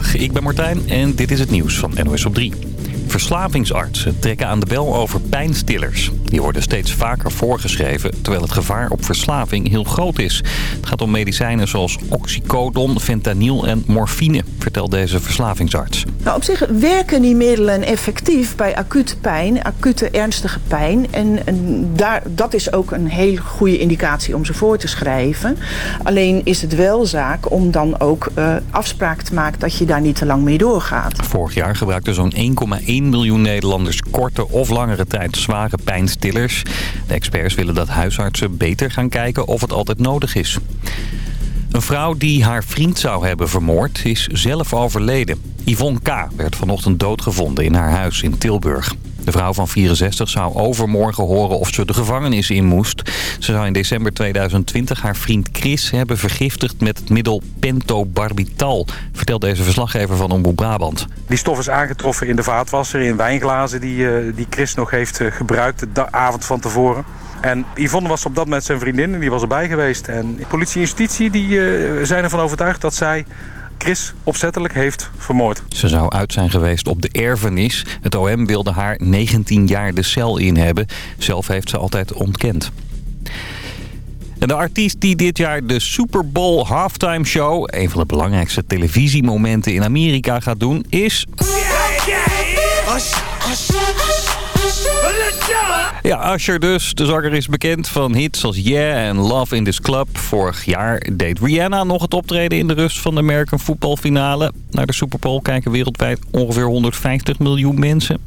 Ik ben Martijn en dit is het nieuws van NOS op 3. Verslavingsartsen trekken aan de bel over pijnstillers. Die worden steeds vaker voorgeschreven, terwijl het gevaar op verslaving heel groot is. Het gaat om medicijnen zoals oxycodon, fentanyl en morfine, vertelt deze verslavingsarts. Nou, op zich werken die middelen effectief bij acute pijn, acute ernstige pijn. En, en daar, dat is ook een hele goede indicatie om ze voor te schrijven. Alleen is het wel zaak om dan ook uh, afspraak te maken dat je daar niet te lang mee doorgaat. Vorig jaar gebruikte zo'n 1,1 miljoen Nederlanders korte of langere tijd zware De experts willen dat huisartsen beter gaan kijken of het altijd nodig is. Een vrouw die haar vriend zou hebben vermoord is zelf overleden. Yvonne K. werd vanochtend doodgevonden in haar huis in Tilburg. De vrouw van 64 zou overmorgen horen of ze de gevangenis in moest. Ze zou in december 2020 haar vriend Chris hebben vergiftigd met het middel pentobarbital, vertelt deze verslaggever van Omroep Brabant. Die stof is aangetroffen in de vaatwasser, in wijnglazen die, uh, die Chris nog heeft uh, gebruikt de avond van tevoren. En Yvonne was op dat moment zijn vriendin en die was erbij geweest. En politie en justitie die, uh, zijn ervan overtuigd dat zij Chris opzettelijk heeft vermoord. Ze zou uit zijn geweest op de erfenis. Het OM wilde haar 19 jaar de cel in hebben. Zelf heeft ze altijd ontkend. En de artiest die dit jaar de Super Bowl Halftime Show... een van de belangrijkste televisiemomenten in Amerika gaat doen, is... Ja, Usher dus. De zanger is bekend van hits als Yeah en Love in This Club. Vorig jaar deed Rihanna nog het optreden in de rust van de American voetbalfinale. Naar de Super Bowl kijken wereldwijd ongeveer 150 miljoen mensen.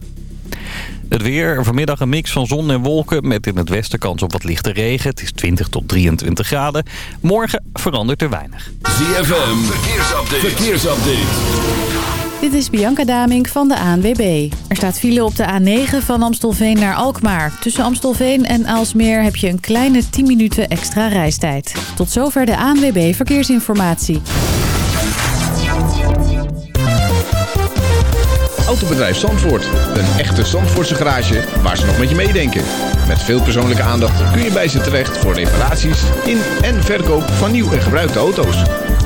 Het weer, vanmiddag een mix van zon en wolken met in het westen kans op wat lichte regen. Het is 20 tot 23 graden. Morgen verandert er weinig. ZFM, verkeersupdate. verkeersupdate. Dit is Bianca Damink van de ANWB. Er staat file op de A9 van Amstelveen naar Alkmaar. Tussen Amstelveen en Aalsmeer heb je een kleine 10 minuten extra reistijd. Tot zover de ANWB Verkeersinformatie. Autobedrijf Zandvoort. Een echte Zandvoortse garage waar ze nog met je meedenken. Met veel persoonlijke aandacht kun je bij ze terecht voor reparaties in en verkoop van nieuw en gebruikte auto's.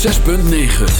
6.9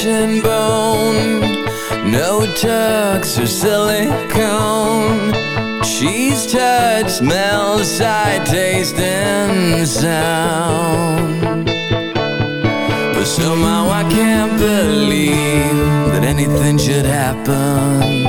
flesh and bone. No tucks or silicone. She's touch, smells, sight, taste and sound. But somehow I can't believe That anything should happen.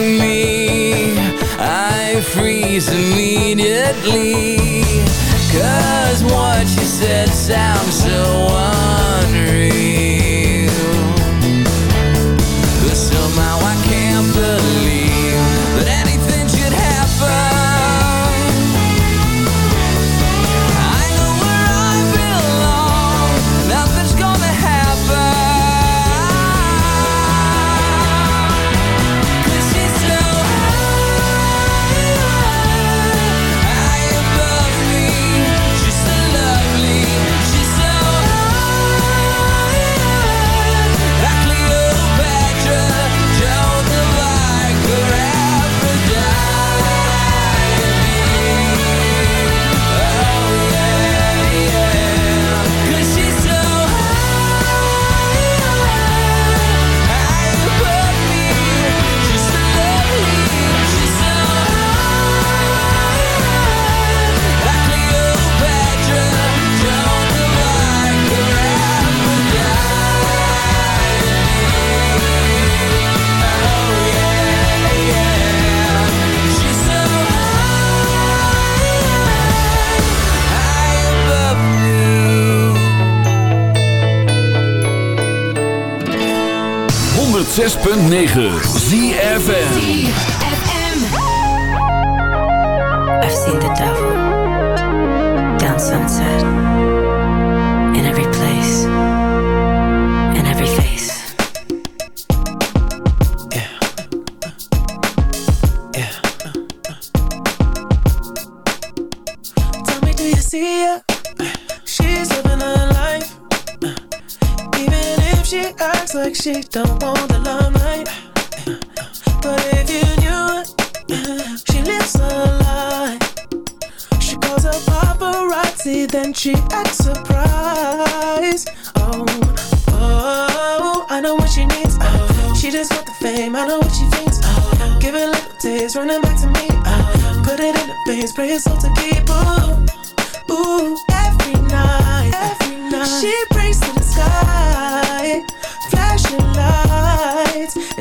Me. I freeze immediately. Cause what you said sounds so unreal 106.9 ZFM. I've seen the devil she acts like she don't want the limelight. But if you knew it, she lives a life. She calls her paparazzi, then she acts surprised. Oh, oh, I know what she needs. Oh, she just want the fame, I know what she thinks. Oh, give it little taste, running back to me. Put it in the veins, pray it's all to keep. Ooh, ooh, every night, every night. She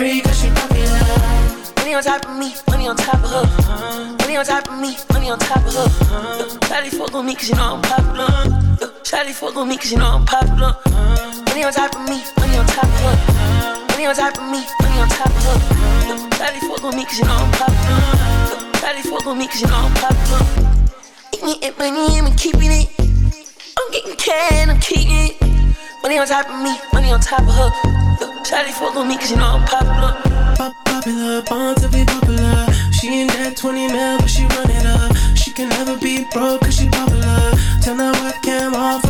Free cause she popular. Money on top of me, money on top of her. Money on top of me, money on top of her. Daddy fuck on me cause you know I'm popular. Daddy fuck on me cause you know I'm popular. Money on top of me, money on top of her. Money on top of me, money on top of her. Daddy fuck on me cause you know I'm popular. Daddy fuck on me cause you know I'm popular. Eating money, I'm keeping it. I'm getting can, I'm keeping it. Money on top of me, money on top of her. Shawty fuck on me cause you know I'm popular. Pop popular, born to be popular. She ain't that 20 mil, but she run it up. She can never be broke cause she popular. Turn that webcam on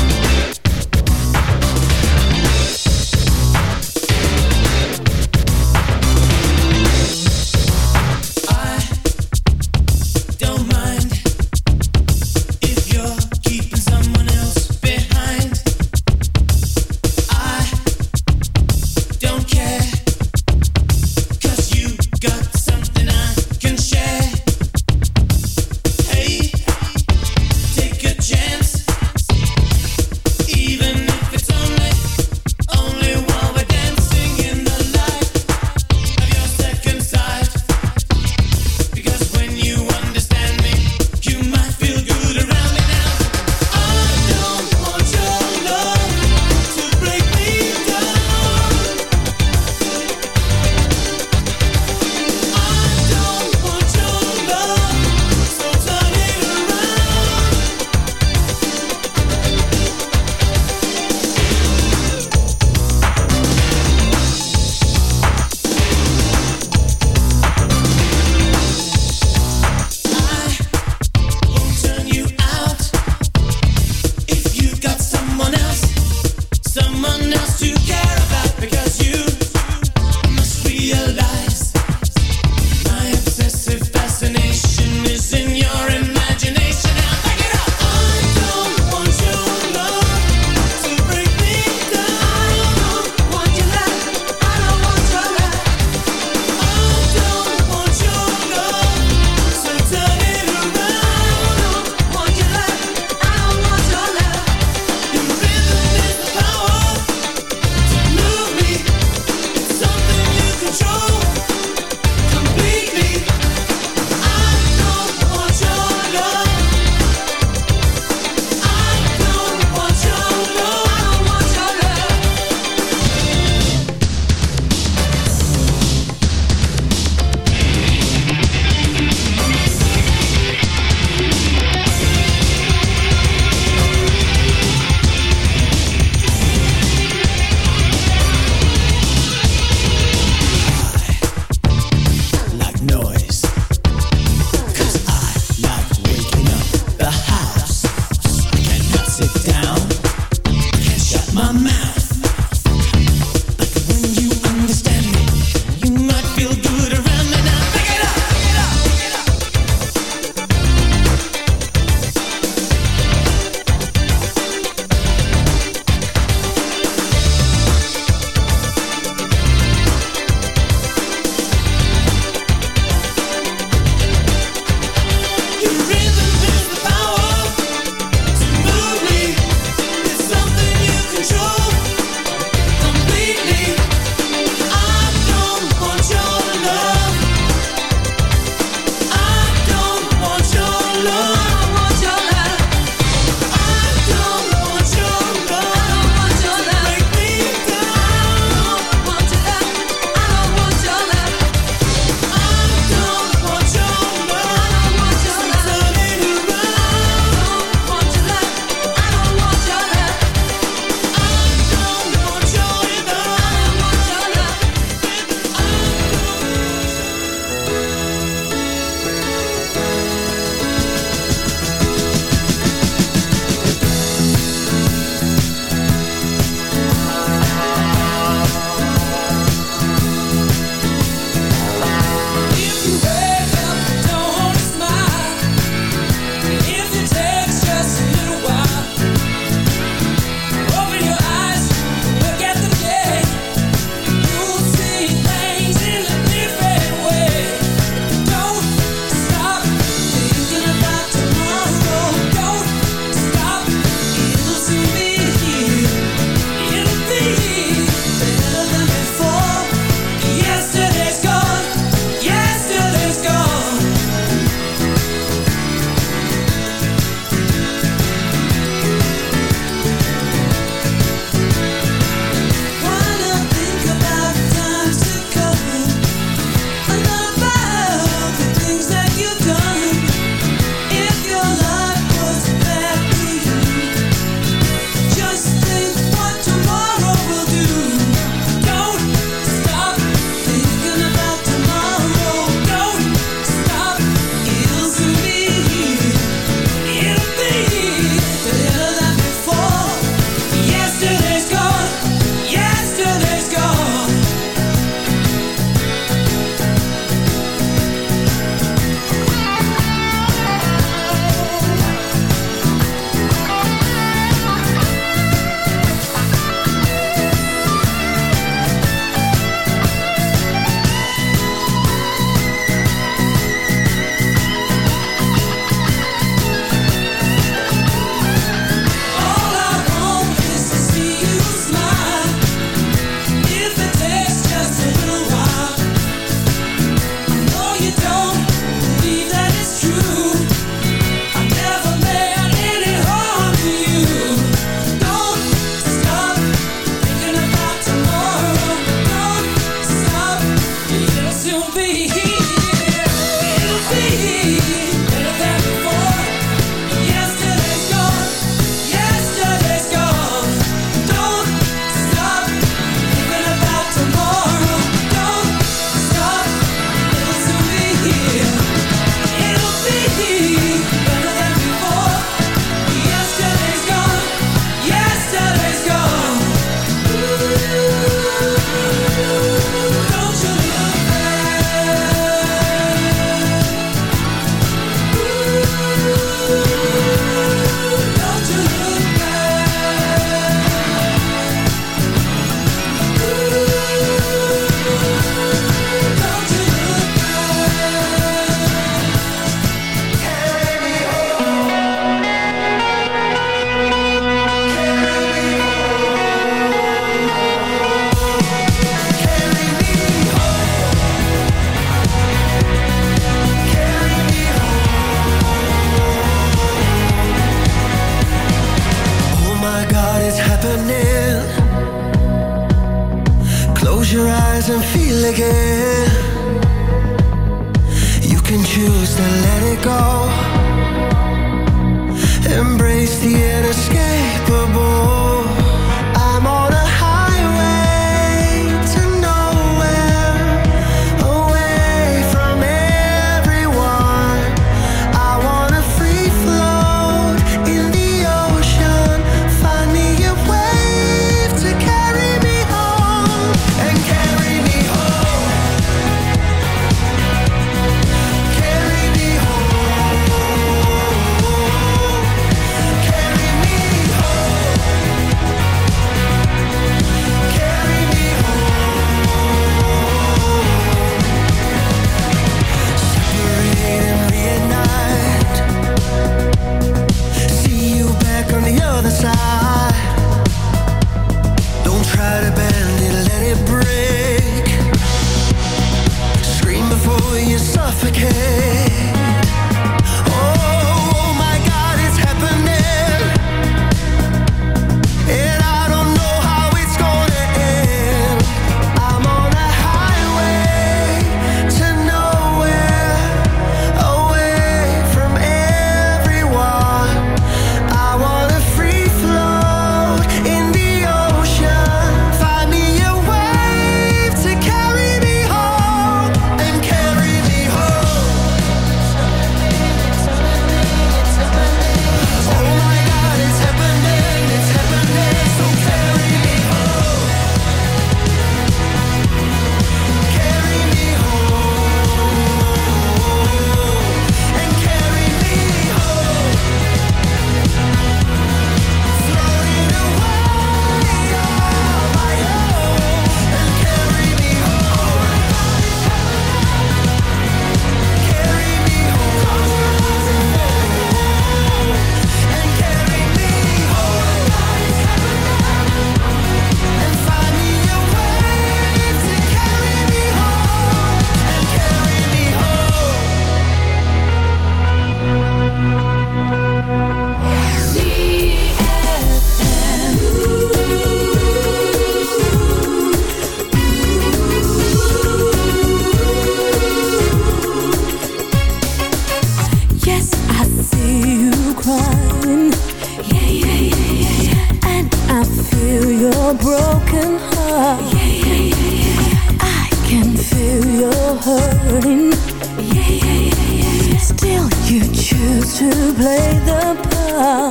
choose to play the part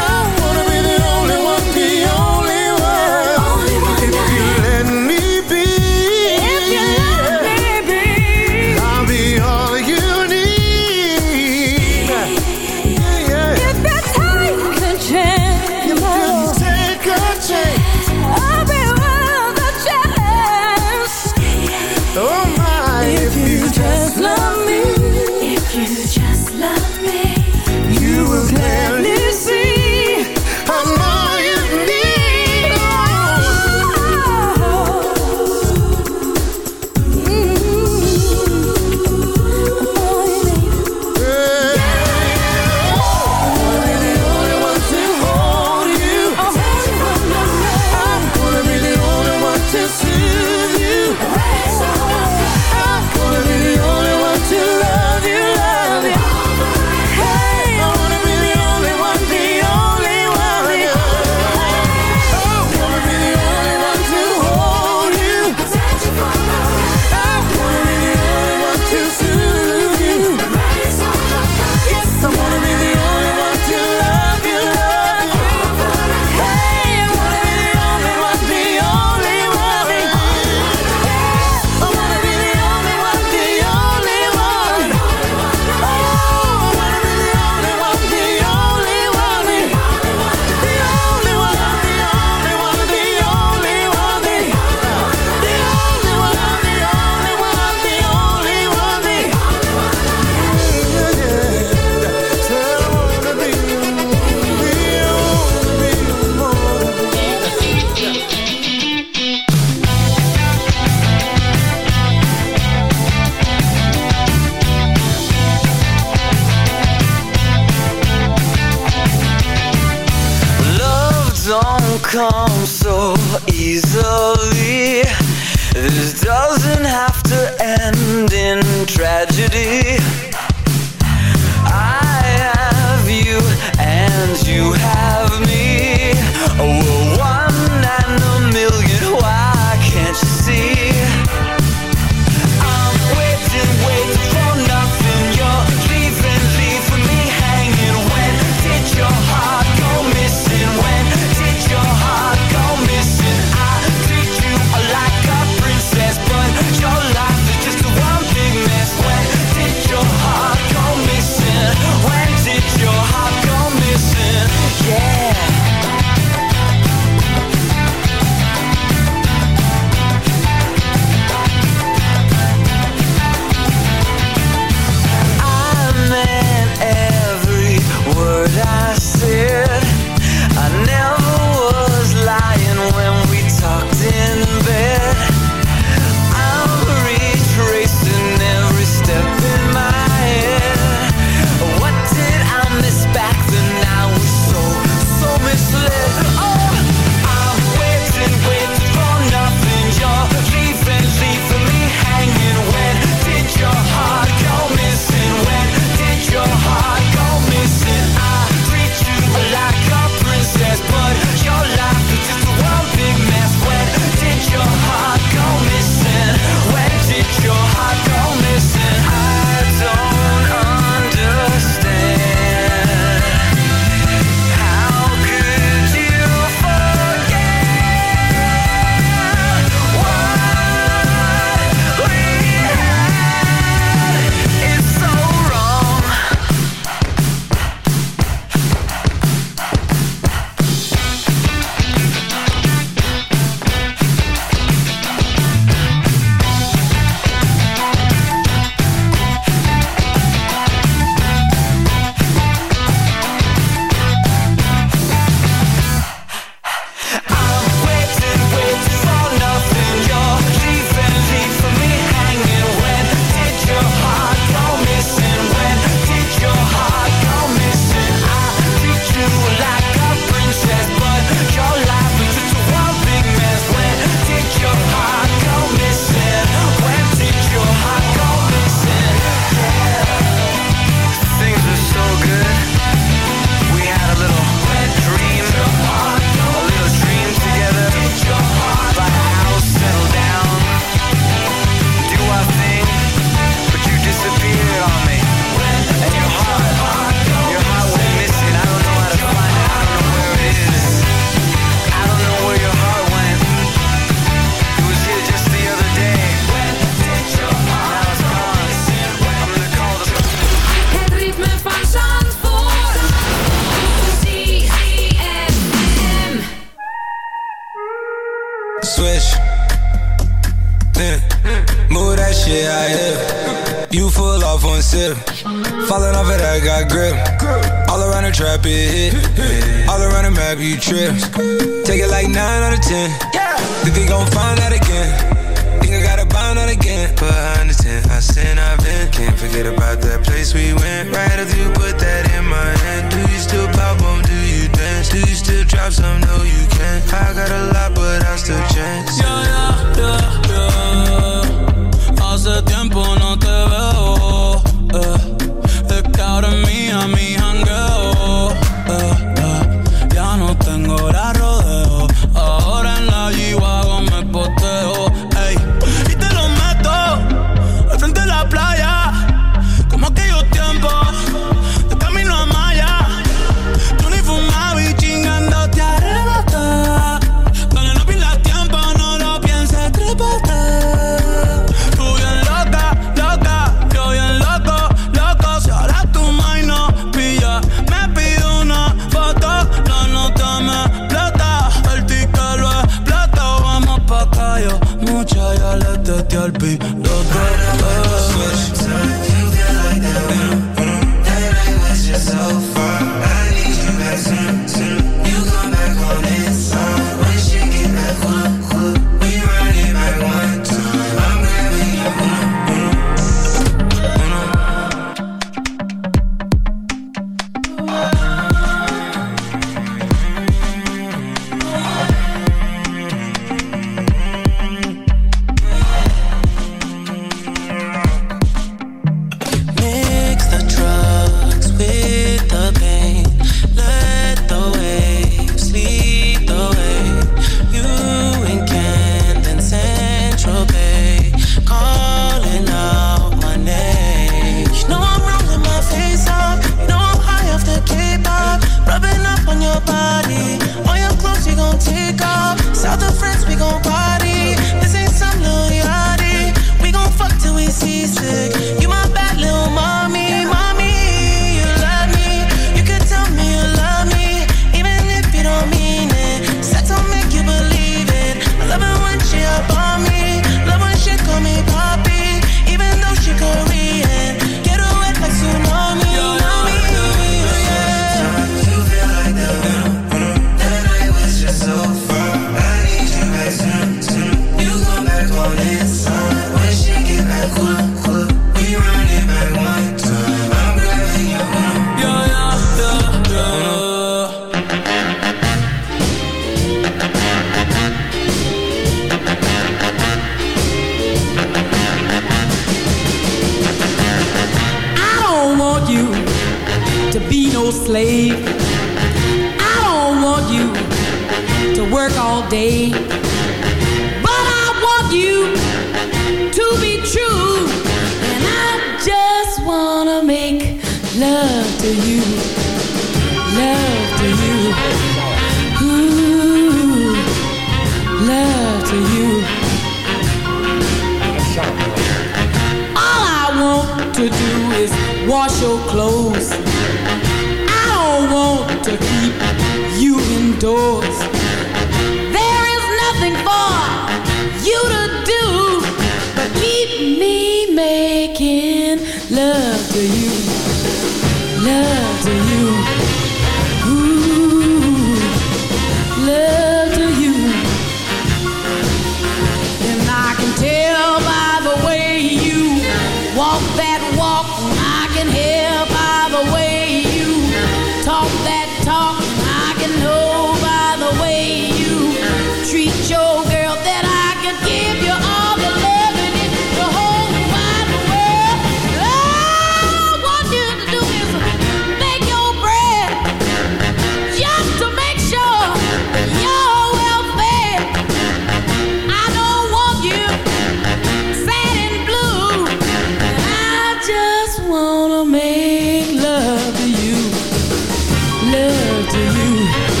to you,